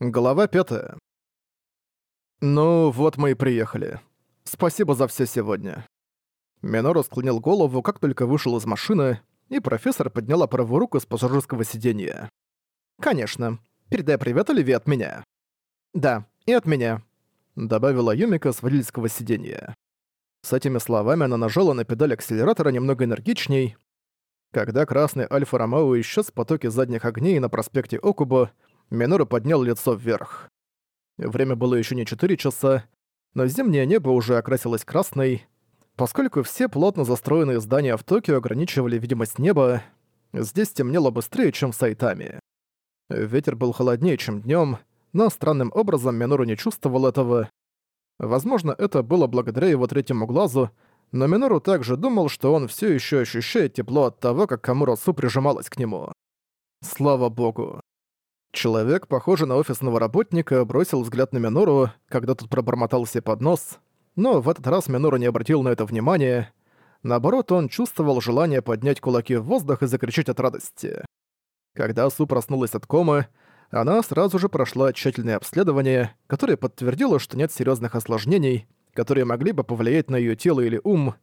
Глава 5. «Ну, вот мы и приехали. Спасибо за все сегодня». Минору склонил голову, как только вышел из машины, и профессор подняла правую руку с пассажирского сиденья. «Конечно. Передай привет Оливии от меня». «Да, и от меня», — добавила Юмика с водительского сиденья. С этими словами она нажала на педаль акселератора немного энергичней. Когда красный Альфа-Ромео исчез в потоке задних огней на проспекте Окубо, Минору поднял лицо вверх. Время было еще не 4 часа, но зимнее небо уже окрасилось красной. Поскольку все плотно застроенные здания в Токио ограничивали видимость неба, здесь темнело быстрее, чем в Сайтаме. Ветер был холоднее, чем днем, но странным образом Минору не чувствовал этого. Возможно, это было благодаря его третьему глазу, но Минору также думал, что он все еще ощущает тепло от того, как Камуросу прижималась к нему. Слава богу. Человек, похожий на офисного работника, бросил взгляд на Минору, когда тот пробормотал себе под нос, но в этот раз Минору не обратил на это внимания. Наоборот, он чувствовал желание поднять кулаки в воздух и закричать от радости. Когда Су проснулась от комы, она сразу же прошла тщательное обследование, которое подтвердило, что нет серьезных осложнений, которые могли бы повлиять на ее тело или ум.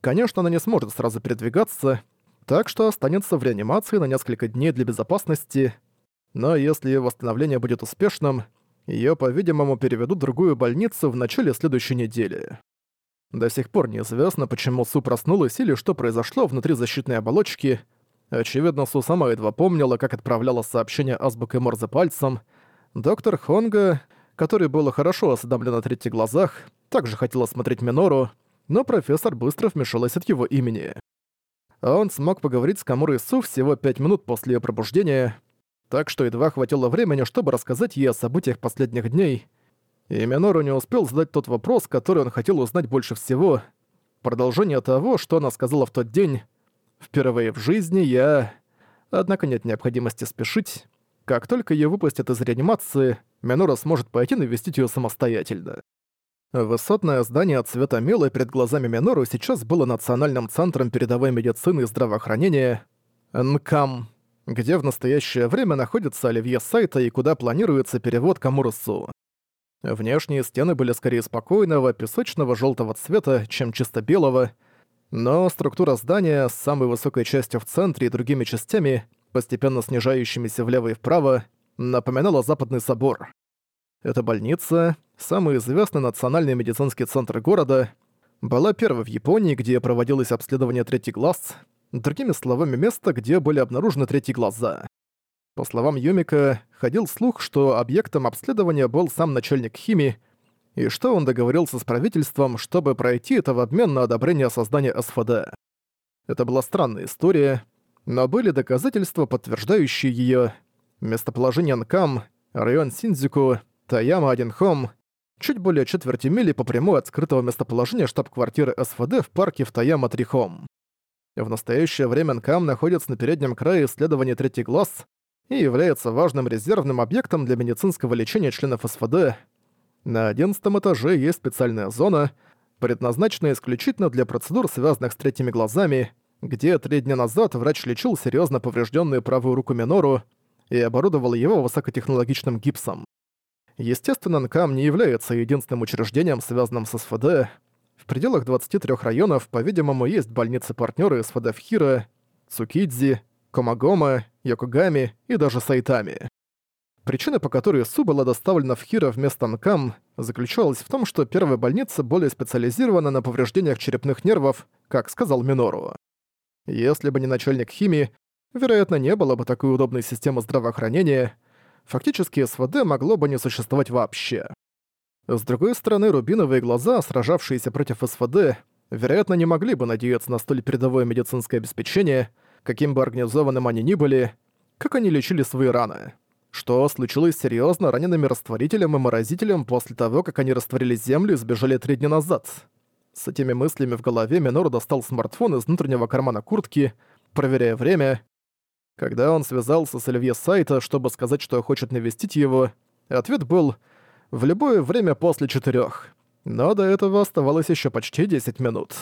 Конечно, она не сможет сразу передвигаться, так что останется в реанимации на несколько дней для безопасности – но если ее восстановление будет успешным, ее, по-видимому, переведут в другую больницу в начале следующей недели. До сих пор неизвестно, почему Су проснулась или что произошло внутри защитной оболочки. Очевидно, Су сама едва помнила, как отправляла сообщение азбукой Морзе пальцем. Доктор Хонга, который был хорошо осведомлен о третьих глазах, также хотела смотреть Минору, но профессор быстро вмешалась от его имени. Он смог поговорить с Камурой Су всего пять минут после ее пробуждения, так что едва хватило времени, чтобы рассказать ей о событиях последних дней, и Минору не успел задать тот вопрос, который он хотел узнать больше всего. Продолжение того, что она сказала в тот день. «Впервые в жизни я...» Однако нет необходимости спешить. Как только ее выпустят из реанимации, Минора сможет пойти навестить ее самостоятельно. Высотное здание цвета мела перед глазами Минору сейчас было Национальным центром передовой медицины и здравоохранения НКАМ где в настоящее время находится оливье сайта и куда планируется перевод Камурусу. Внешние стены были скорее спокойного, песочного желтого цвета, чем чисто белого, но структура здания с самой высокой частью в центре и другими частями, постепенно снижающимися влево и вправо, напоминала Западный собор. Эта больница, самый известный национальный медицинский центр города, была первой в Японии, где проводилось обследование третий глаз — другими словами, место, где были обнаружены третьи глаза. По словам Юмика, ходил слух, что объектом обследования был сам начальник химии, и что он договорился с правительством, чтобы пройти это в обмен на одобрение создания СФД. Это была странная история, но были доказательства, подтверждающие ее. Местоположение Нкам, район Синдзюку, Таяма-1 чуть более четверти мили по прямой от скрытого местоположения штаб-квартиры СФД в парке в Таяма-3 в настоящее время НКАМ находится на переднем крае исследования «Третий глаз» и является важным резервным объектом для медицинского лечения членов СФД. На одиннадцатом этаже есть специальная зона, предназначенная исключительно для процедур, связанных с третьими глазами, где три дня назад врач лечил серьезно поврежденную правую руку Минору и оборудовал его высокотехнологичным гипсом. Естественно, НКАМ не является единственным учреждением, связанным с СФД, в пределах 23 районов, по-видимому, есть больницы-партнёры с Фадавхира, Цукидзи, Комагома, Йокогами и даже Сайтами. Причина, по которой Су была доставлена в Хиро вместо Нкам, заключалась в том, что первая больница более специализирована на повреждениях черепных нервов, как сказал Минору. Если бы не начальник химии, вероятно, не было бы такой удобной системы здравоохранения, фактически СВД могло бы не существовать вообще. С другой стороны, рубиновые глаза, сражавшиеся против СВД, вероятно, не могли бы надеяться на столь передовое медицинское обеспечение, каким бы организованным они ни были, как они лечили свои раны. Что случилось с серьёзно ранеными растворителем и морозителем после того, как они растворили землю и сбежали три дня назад? С этими мыслями в голове Минору достал смартфон из внутреннего кармана куртки, проверяя время. Когда он связался с Оливье Сайта, чтобы сказать, что хочет навестить его, ответ был — в любое время после четырех. Но до этого оставалось еще почти 10 минут.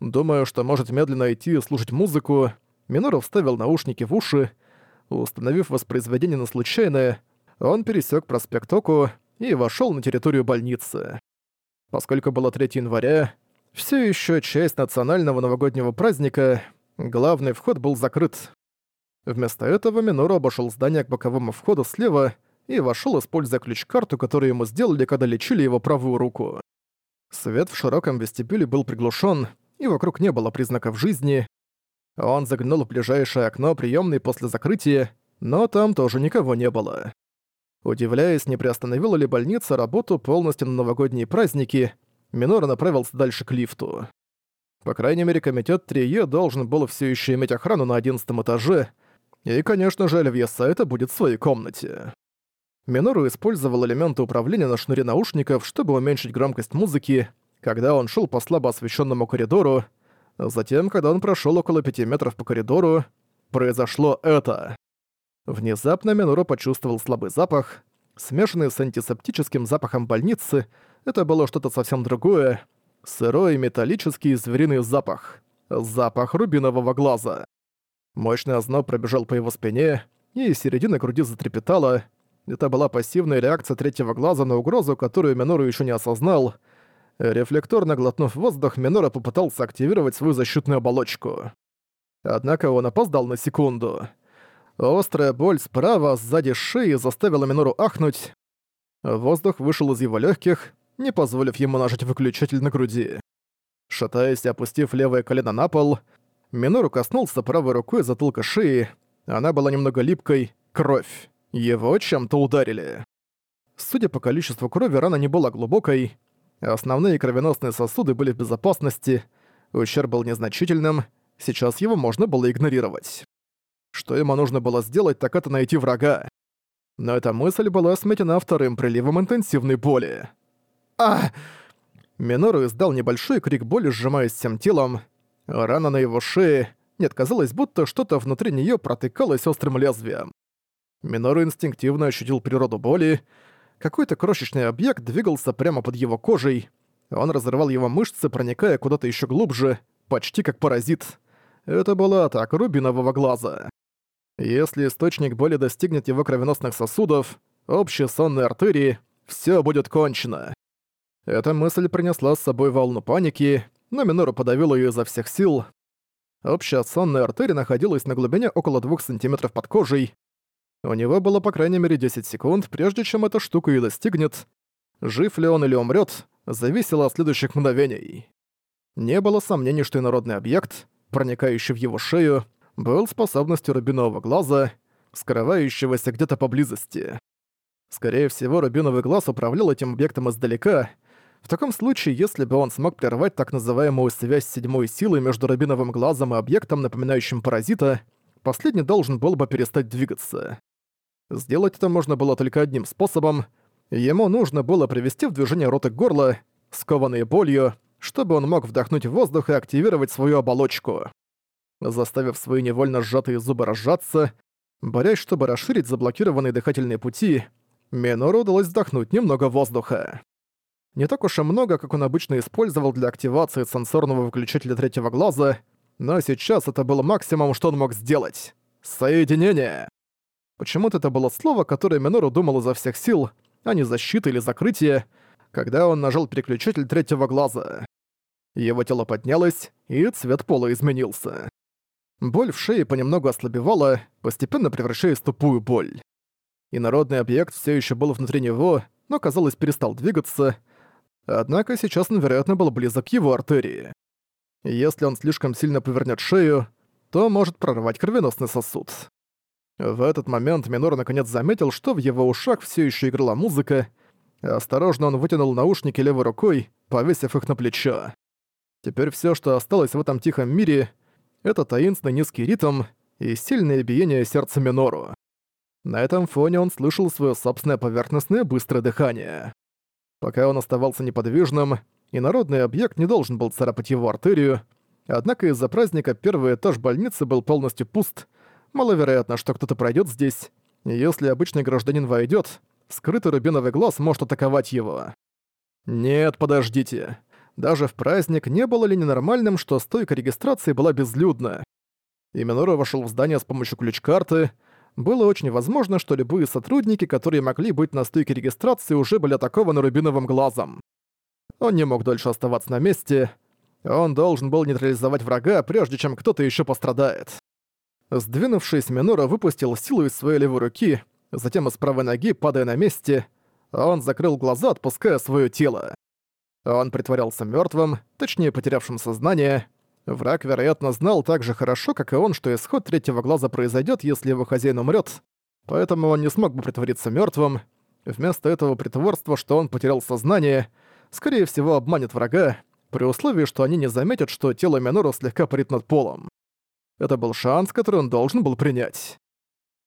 Думаю, что может медленно идти и слушать музыку, Минору вставил наушники в уши. Установив воспроизведение на случайное, он пересек проспект Оку и вошел на территорию больницы. Поскольку было 3 января, все еще часть национального новогоднего праздника, главный вход был закрыт. Вместо этого Минору обошел здание к боковому входу слева и вошел, используя ключ-карту, которую ему сделали, когда лечили его правую руку. Свет в широком вестибюле был приглушен, и вокруг не было признаков жизни. Он заглянул в ближайшее окно приемной после закрытия, но там тоже никого не было. Удивляясь, не приостановила ли больница работу полностью на новогодние праздники, Минора направился дальше к лифту. По крайней мере, комитет 3Е должен был все еще иметь охрану на одиннадцатом этаже, и, конечно же, Оливье Сайта будет в своей комнате. Минору использовал элементы управления на шнуре наушников, чтобы уменьшить громкость музыки, когда он шел по слабо освещенному коридору. Затем, когда он прошел около пяти метров по коридору, произошло это. Внезапно Минору почувствовал слабый запах, смешанный с антисептическим запахом больницы. Это было что-то совсем другое. Сырой металлический звериный запах. Запах рубинового глаза. Мощный озноб пробежал по его спине, и середина груди затрепетала, это была пассивная реакция третьего глаза на угрозу, которую Минору еще не осознал. Рефлекторно глотнув воздух, Минора попытался активировать свою защитную оболочку. Однако он опоздал на секунду. Острая боль справа, сзади шеи заставила Минору ахнуть. Воздух вышел из его легких, не позволив ему нажать выключатель на груди. Шатаясь и опустив левое колено на пол, Минору коснулся правой рукой затылка шеи. Она была немного липкой. Кровь. Его чем-то ударили. Судя по количеству крови, рана не была глубокой. Основные кровеносные сосуды были в безопасности, ущерб был незначительным, сейчас его можно было игнорировать. Что ему нужно было сделать, так это найти врага. Но эта мысль была сметена вторым приливом интенсивной боли. а Минору издал небольшой крик боли, сжимаясь всем телом. Рана на его шее... Нет, казалось, будто что-то внутри нее протыкалось острым лезвием. Минору инстинктивно ощутил природу боли. Какой-то крошечный объект двигался прямо под его кожей. Он разрывал его мышцы, проникая куда-то еще глубже, почти как паразит. Это была атака рубинового глаза. Если источник боли достигнет его кровеносных сосудов, общей сонной артерии, все будет кончено. Эта мысль принесла с собой волну паники, но Минору подавил ее изо всех сил. Общая сонная артерия находилась на глубине около 2 см под кожей, у него было по крайней мере 10 секунд, прежде чем эта штука и достигнет. Жив ли он или умрет, зависело от следующих мгновений. Не было сомнений, что инородный объект, проникающий в его шею, был способностью рубинового глаза, скрывающегося где-то поблизости. Скорее всего, рубиновый глаз управлял этим объектом издалека. В таком случае, если бы он смог прервать так называемую связь седьмой силы между рубиновым глазом и объектом, напоминающим паразита, последний должен был бы перестать двигаться. Сделать это можно было только одним способом. Ему нужно было привести в движение рот и горло, скованные болью, чтобы он мог вдохнуть воздух и активировать свою оболочку. Заставив свои невольно сжатые зубы разжаться, борясь, чтобы расширить заблокированные дыхательные пути, Минору удалось вдохнуть немного воздуха. Не так уж и много, как он обычно использовал для активации сенсорного выключателя третьего глаза, но сейчас это было максимум, что он мог сделать. Соединение! Почему-то это было слово, которое Минору думал изо всех сил, а не защита или закрытие, когда он нажал переключатель третьего глаза. Его тело поднялось, и цвет пола изменился. Боль в шее понемногу ослабевала, постепенно превращаясь в тупую боль. Инородный объект все еще был внутри него, но, казалось, перестал двигаться, однако сейчас он, вероятно, был близок к его артерии. Если он слишком сильно повернет шею, то может прорвать кровеносный сосуд. В этот момент Минор наконец заметил, что в его ушах все еще играла музыка. Осторожно он вытянул наушники левой рукой, повесив их на плечо. Теперь все, что осталось в этом тихом мире, это таинственный низкий ритм и сильное биение сердца Минору. На этом фоне он слышал свое собственное поверхностное быстрое дыхание. Пока он оставался неподвижным, инородный объект не должен был царапать его артерию, однако из-за праздника первый этаж больницы был полностью пуст, Маловероятно, что кто-то пройдет здесь. Если обычный гражданин войдет, скрытый рубиновый глаз может атаковать его. Нет, подождите. Даже в праздник не было ли ненормальным, что стойка регистрации была безлюдна? И Минору вошел в здание с помощью ключ-карты, было очень возможно, что любые сотрудники, которые могли быть на стойке регистрации, уже были атакованы рубиновым глазом. Он не мог дольше оставаться на месте. Он должен был нейтрализовать врага, прежде чем кто-то еще пострадает. Сдвинувшись, Минора выпустил силу из своей левой руки, затем из правой ноги, падая на месте, он закрыл глаза, отпуская свое тело. Он притворялся мертвым, точнее потерявшим сознание. Враг, вероятно, знал так же хорошо, как и он, что исход третьего глаза произойдет, если его хозяин умрет, поэтому он не смог бы притвориться мертвым. Вместо этого притворства, что он потерял сознание, скорее всего, обманет врага, при условии, что они не заметят, что тело Минору слегка парит над полом. Это был шанс, который он должен был принять.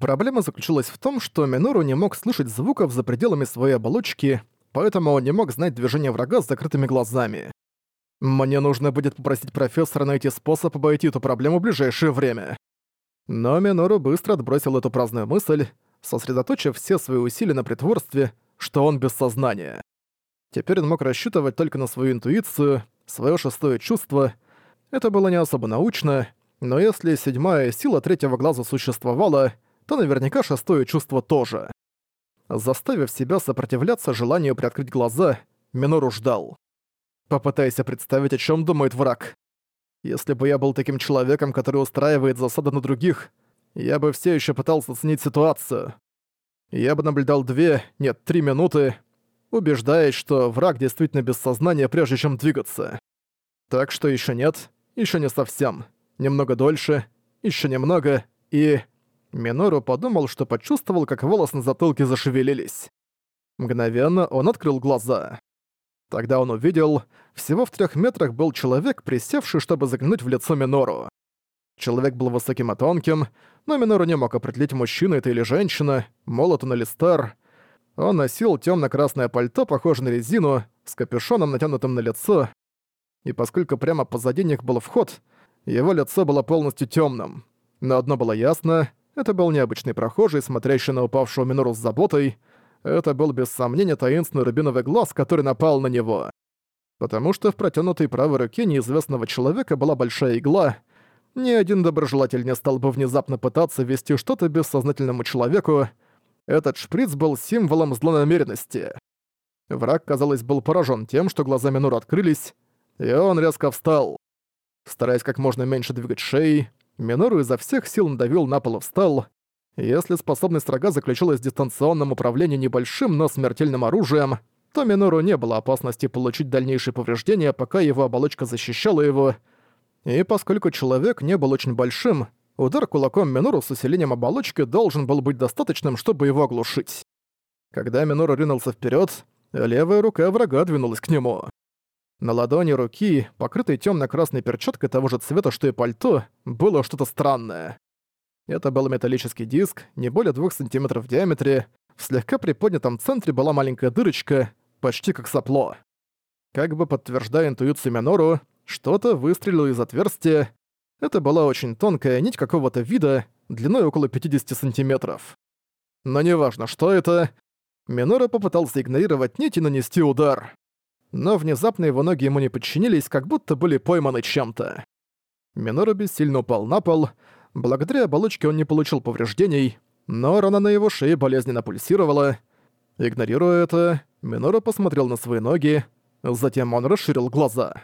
Проблема заключалась в том, что Минору не мог слышать звуков за пределами своей оболочки, поэтому он не мог знать движение врага с закрытыми глазами. Мне нужно будет попросить профессора найти способ обойти эту проблему в ближайшее время. Но Минору быстро отбросил эту праздную мысль, сосредоточив все свои усилия на притворстве, что он без сознания. Теперь он мог рассчитывать только на свою интуицию, свое шестое чувство. Это было не особо научно, но если седьмая сила третьего глаза существовала, то наверняка шестое чувство тоже. Заставив себя сопротивляться желанию приоткрыть глаза, Минору ждал. Попытайся представить, о чем думает враг. Если бы я был таким человеком, который устраивает засады на других, я бы все еще пытался оценить ситуацию. Я бы наблюдал две, нет, три минуты, убеждаясь, что враг действительно без сознания, прежде чем двигаться. Так что еще нет, еще не совсем немного дольше, еще немного, и... Минору подумал, что почувствовал, как волосы на затылке зашевелились. Мгновенно он открыл глаза. Тогда он увидел, всего в трех метрах был человек, присевший, чтобы заглянуть в лицо Минору. Человек был высоким и тонким, но Минору не мог определить, мужчина это или женщина, молод он или стар. Он носил темно красное пальто, похожее на резину, с капюшоном, натянутым на лицо, и поскольку прямо позади них был вход, его лицо было полностью темным. Но одно было ясно — это был необычный прохожий, смотрящий на упавшего Минору с заботой. Это был без сомнения таинственный рубиновый глаз, который напал на него. Потому что в протянутой правой руке неизвестного человека была большая игла. Ни один доброжелатель не стал бы внезапно пытаться вести что-то бессознательному человеку. Этот шприц был символом злонамеренности. Враг, казалось, был поражен тем, что глаза Минору открылись, и он резко встал. Стараясь как можно меньше двигать шеей, Минору изо всех сил надавил на пол и встал. Если способность врага заключалась в дистанционном управлении небольшим, но смертельным оружием, то Минору не было опасности получить дальнейшие повреждения, пока его оболочка защищала его. И поскольку человек не был очень большим, удар кулаком Минору с усилением оболочки должен был быть достаточным, чтобы его оглушить. Когда Минору ринулся вперед, левая рука врага двинулась к нему. На ладони руки, покрытой темно-красной перчаткой того же цвета, что и пальто, было что-то странное. Это был металлический диск, не более двух сантиметров в диаметре, в слегка приподнятом центре была маленькая дырочка, почти как сопло. Как бы подтверждая интуицию Минору, что-то выстрелило из отверстия. Это была очень тонкая нить какого-то вида, длиной около 50 сантиметров. Но неважно, что это, Минора попытался игнорировать нить и нанести удар но внезапно его ноги ему не подчинились, как будто были пойманы чем-то. Минору бессильно упал на пол. Благодаря оболочке он не получил повреждений, но рана на его шее болезненно пульсировала. Игнорируя это, Минору посмотрел на свои ноги, затем он расширил глаза.